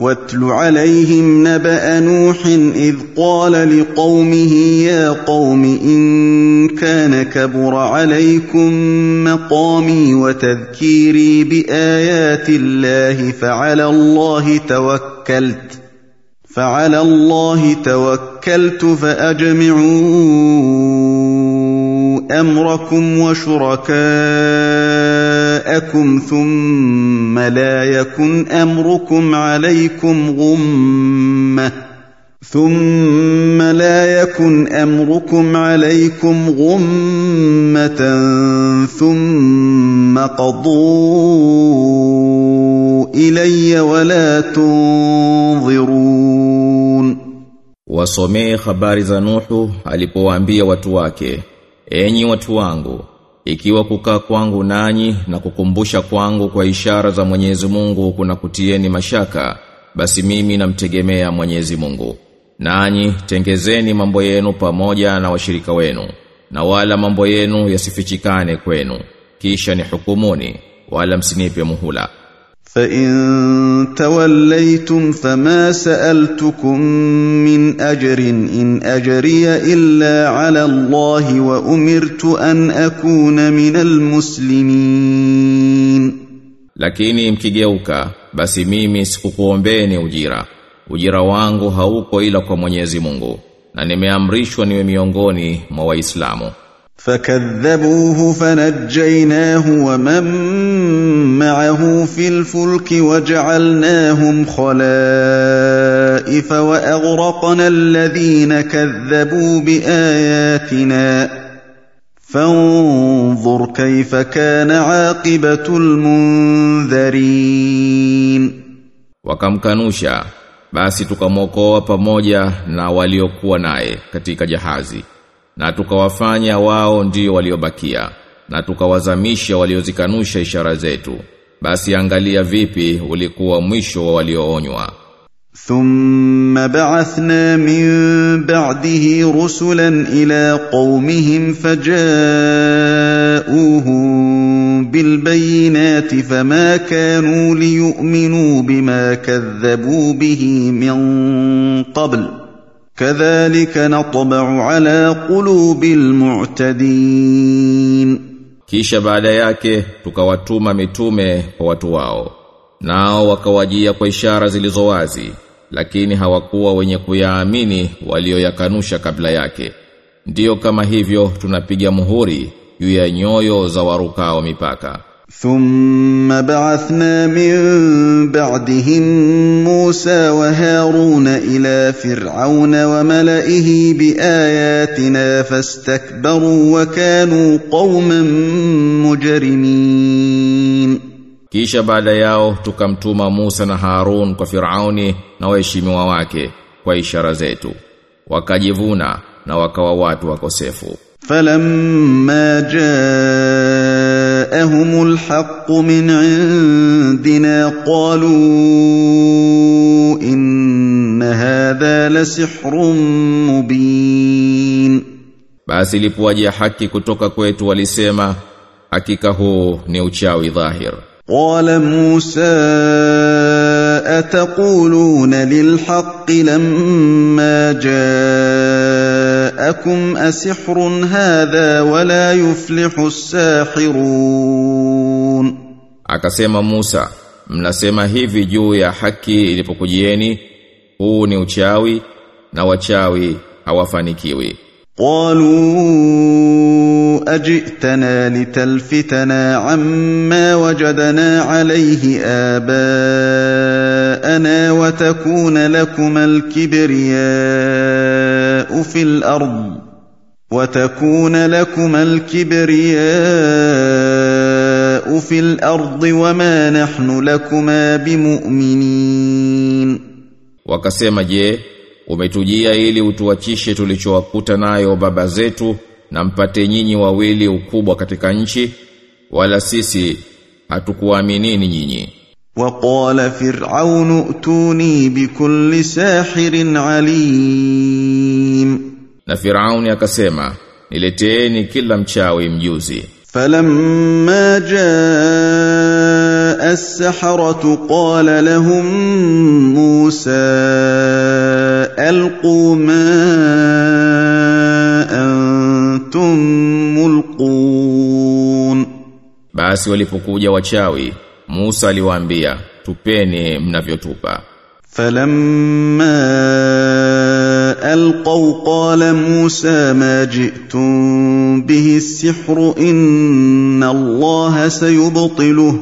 واتل عليهم نبأ نوح إذ قال لقومه يا قوم إن كان كبر عليكم مقامي وتذكيري بآيات الله فعلى الله توكلت فعلى الله توكلت فأجمعوا أمركم وشركاءكم ثم لا يكن امركم عليكم غمه ثم لا يكن امركم عليكم غمه ثم قضوا الي ولا تنظرون Wasomee habari za Nuhu alipowaambia watu wake, enyi watu wangu, ikiwa kukaa kwangu nanyi na kukumbusha kwangu kwa ishara za Mwenyezi Mungu kuna kutieni mashaka, basi mimi namtegemea Mwenyezi Mungu. Nanyi tengezeni mambo yenu pamoja na washirika wenu, na wala mambo yenu yasifichikane kwenu, kisha ni hukumuni, wala msinipe muhula. فان توليتم فما سالتكم من اجر ان اجري الا على الله وامرت ان اكون من المسلمين Lakini mkigeuka, basi mimi sikukuombeeni ujira. Ujira wangu hauko ila kwa Mwenyezi Mungu, na nimeamrishwa niwe miongoni mwa Waislamu. فكذبوه فنجيناه ومن معه في الفلك وجعلناهم خلائف واغرقنا الذين كذبوا باياتنا فانظر كيف كان عاقبه المنذرين Wakamkanusha, basi tukamwokoa pamoja na waliokuwa naye katika jahazi. Na tukawafanya wao ndio waliobakia, na tukawazamisha waliozikanusha ishara zetu. Basi angalia vipi ulikuwa mwisho wa walioonywa. ثم بعثنا من بعده رسلا إلى قومهم فجاءوهم بالبينات فما كانوا ليؤمنوا بما كذبوا به من قبل kadhalika natba'u ala qulubil mu'tadin. Kisha baada yake tukawatuma mitume kwa watu wao. Nao wakawajia kwa ishara zilizo wazi lakini hawakuwa wenye kuyaamini walioyakanusha kabla yake. Ndiyo kama hivyo tunapiga muhuri juu ya nyoyo za warukao mipaka. ثم بعثنا من بعدهم موسى وهارون الى فرعون وملئه باياتنا فاستكبروا وكانوا قوما مجرمين Kisha baada yao tukamtuma Musa na Harun kwa Firauni na waheshimiwa wake kwa ishara zetu. Wakajivuna na wakawa watu wakosefu. فلما جاءهم الحق من عندنا قالوا ان هذا لسحر مبين Basi ilipowajia haki kutoka kwetu walisema hakika huu ni uchawi dhahir. قال موسى اتقولون للحق لما جاءكم أسحر hadha wala yuflihu الساحرون akasema Musa mnasema hivi juu ya haki ilipokujieni huu ni uchawi na wachawi hawafanikiwi qalu ajitana litalfitana amma wajadna alayhi abaana wa takuna lakuma alkibriyaa الكبرياء في الارض وتكون لكما الكبرياء في الارض وما نحن لكما بمؤمنين Wakasema je, umetujia ili utuachishe tulichowakuta nayo baba zetu na mpate nyinyi wawili ukubwa katika nchi wala sisi hatukuaminini nyinyi. وقال فرعون ائتوني بكل ساحر عليم na Firauni akasema, nileteeni kila mchawi mjuzi. Falamma jaa as-saharatu qala lahum Musa alqu ma antum mulqun. Basi walipokuja wachawi, Musa aliwaambia, tupeni mnavyotupa. Falamma القوا قال موسى ما جئتم به السحر ان الله سيبطله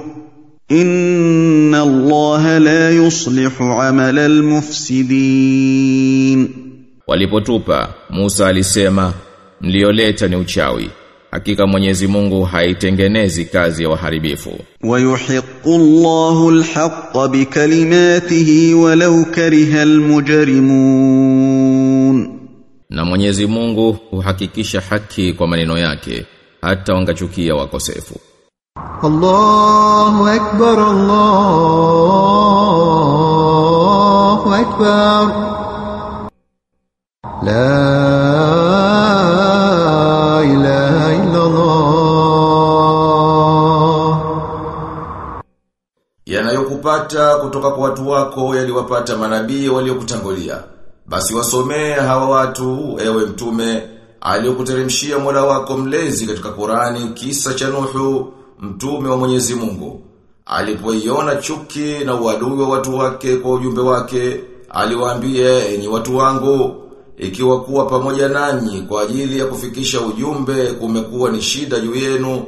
ان الله لا يصلح عمل المفسدين Walipotupa, Musa alisema, mlioleta ni uchawi. Hakika Mwenyezi Mungu haitengenezi kazi ya waharibifu. ويحق الله الحق بكلماته ولو كره المجرمون na Mwenyezi Mungu huhakikisha haki kwa maneno yake hata wangachukia wakosefu. Allahu akbar Allahu akbar. La ilaha illa Allah Yanayokupata kutoka kwa watu wako yaliwapata manabii waliokutangulia. Basi wasomee hawa watu ewe mtume aliyokuteremshia Mola wako mlezi katika Qurani kisa cha Nuhu mtume wa Mwenyezi Mungu. Alipoiona chuki na uadui wa watu wake kwa ujumbe wake, aliwaambia enyi watu wangu ikiwa kuwa pamoja nanyi kwa ajili ya kufikisha ujumbe kumekuwa ni shida juu yenu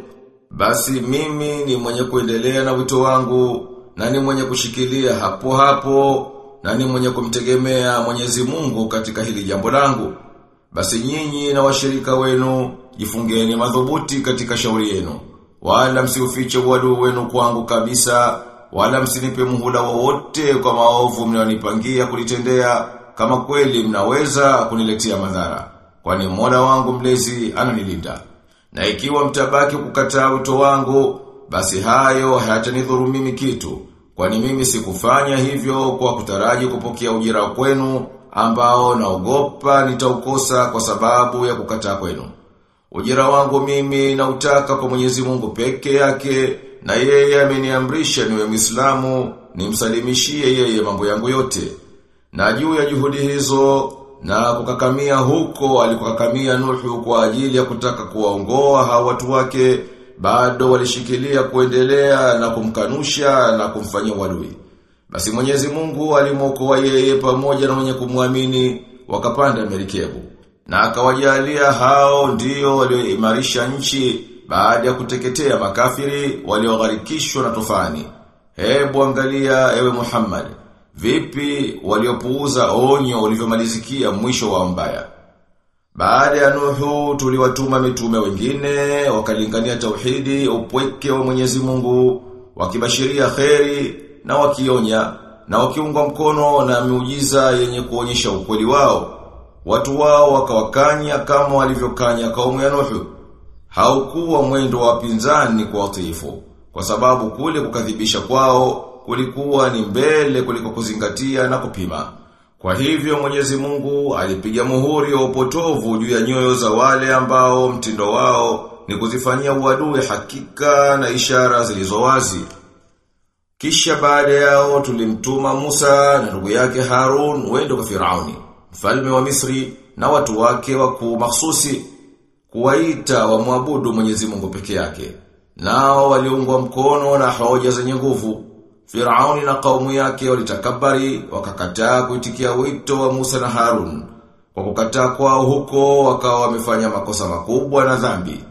basi mimi ni mwenye kuendelea na wito wangu na ni mwenye kushikilia hapo hapo na ni mwenye kumtegemea Mwenyezi Mungu katika hili jambo langu. Basi nyinyi na washirika wenu jifungeni madhubuti katika shauri yenu. Wala msiufiche uadui wenu kwangu kabisa, wala msinipe muhula wowote kwa maovu mnayonipangia kulitendea kama kweli mnaweza kuniletea madhara. Kwani Mola wangu mlezi ananilinda. Na ikiwa mtabaki kukataa wito wangu, basi hayo hayatanidhuru mimi kitu. Kwani mimi sikufanya hivyo kwa kutaraji kupokea ujira kwenu ambao naogopa nitaukosa kwa sababu ya kukataa kwenu. Ujira wangu mimi nautaka kwa Mwenyezi Mungu peke yake na yeye ameniamrisha niwe Muislamu nimsalimishie yeye mambo yangu yote. Na juu ya juhudi hizo na kukakamia huko alikokakamia Nuhu kwa ajili ya kutaka kuwaongoa hawa watu wake bado walishikilia kuendelea na kumkanusha na kumfanyia uadui. Basi Mwenyezi Mungu alimwokoa yeye pamoja na wenye kumwamini wakapanda merikebu. Na akawajalia hao ndio walioimarisha nchi baada ya kuteketea makafiri waliogharikishwa na tufani. Hebu angalia ewe Muhammad, vipi waliopuuza onyo ulivyomalizikia mwisho wa mbaya. Baada ya Nuhu tuliwatuma mitume wengine wakalingania tauhidi upweke wa Mwenyezi Mungu wakibashiria kheri na wakionya na wakiungwa mkono na miujiza yenye kuonyesha ukweli wao. Watu wao wakawakanya kama walivyokanya kaumu ya Nuhu. Haukuwa mwendo wa pinzani kwa watiifu kwa sababu kule kukadhibisha kwao kulikuwa ni mbele kuliko kuzingatia na kupima. Kwa hivyo Mwenyezi Mungu alipiga muhuri wa upotovu juu ya nyoyo za wale ambao mtindo wao ni kuzifanyia uadui hakika na ishara zilizo wazi. Kisha baada yao tulimtuma Musa na ndugu yake Harun wende kwa Firauni, mfalme wa Misri na watu wake wakuu mahsusi kuwaita wamwabudu Mwenyezi Mungu peke yake. Nao waliungwa mkono na hoja zenye nguvu. Firauni na kaumu yake walitakabari wakakataa kuitikia wito wa Musa na Harun. Kwa kukataa kwao huko wakawa wamefanya makosa makubwa na dhambi.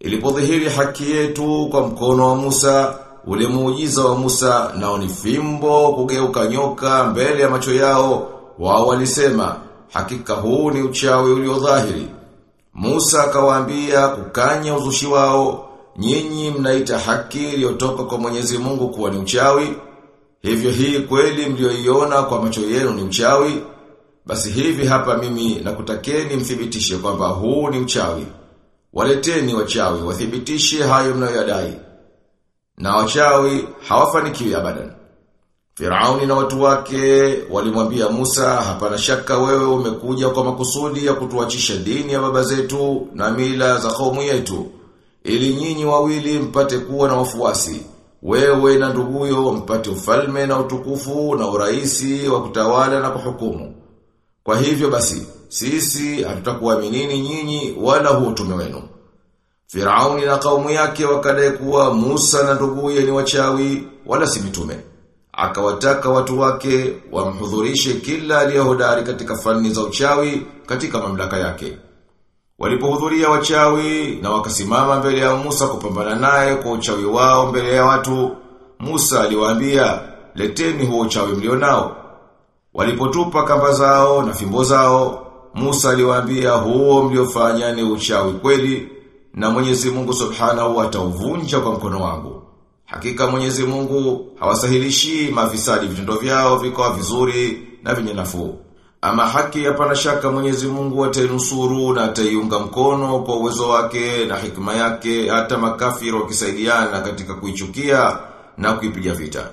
Ilipodhihiri haki yetu kwa mkono wa Musa, ule muujiza wa Musa nao ni fimbo kugeuka nyoka mbele ya macho yao, wao walisema hakika huu ni uchawi uliodhahiri. Musa akawaambia kukanya uzushi wao, nyinyi mnaita haki iliyotoka kwa Mwenyezi Mungu kuwa ni uchawi. Hivyo hii kweli mlioiona kwa macho yenu ni uchawi. Basi hivi hapa mimi nakutakeni mthibitishe kwamba huu ni uchawi. Waleteni wachawi wathibitishe hayo mnayoyadai. Na wachawi hawafanikiwi abadan. Firauni na watu wake walimwambia Musa, hapana shaka wewe umekuja kwa makusudi ya kutuachisha dini ya baba zetu na mila za kaumu yetu, ili nyinyi wawili mpate kuwa na wafuasi. wewe na nduguyo mpate ufalme na utukufu na uraisi wa kutawala na kuhukumu. Kwa hivyo basi, sisi hatutakuaminini nyinyi wala huo utume wenu. Firauni na kaumu yake wakadai kuwa Musa na nduguye ni wachawi wala si mitume. Akawataka watu wake wamhudhurishe kila aliyehodari katika fani za uchawi katika mamlaka yake. Walipohudhuria wachawi na wakasimama mbele ya Musa kupambana naye kwa uchawi wao mbele ya watu, Musa aliwaambia, "Leteni huo uchawi mlionao." Walipotupa kamba zao na fimbo zao, Musa aliwaambia, "Huo mliofanya ni uchawi kweli, na Mwenyezi Mungu Subhanahu atauvunja kwa mkono wangu." Hakika Mwenyezi Mungu hawasahilishi mafisadi vitendo vyao vikawa vizuri na vyenye nafuu. Ama haki hapana shaka Mwenyezi Mungu atainusuru na ataiunga mkono kwa uwezo wake na hikma yake hata makafiri wakisaidiana katika kuichukia na kuipiga vita.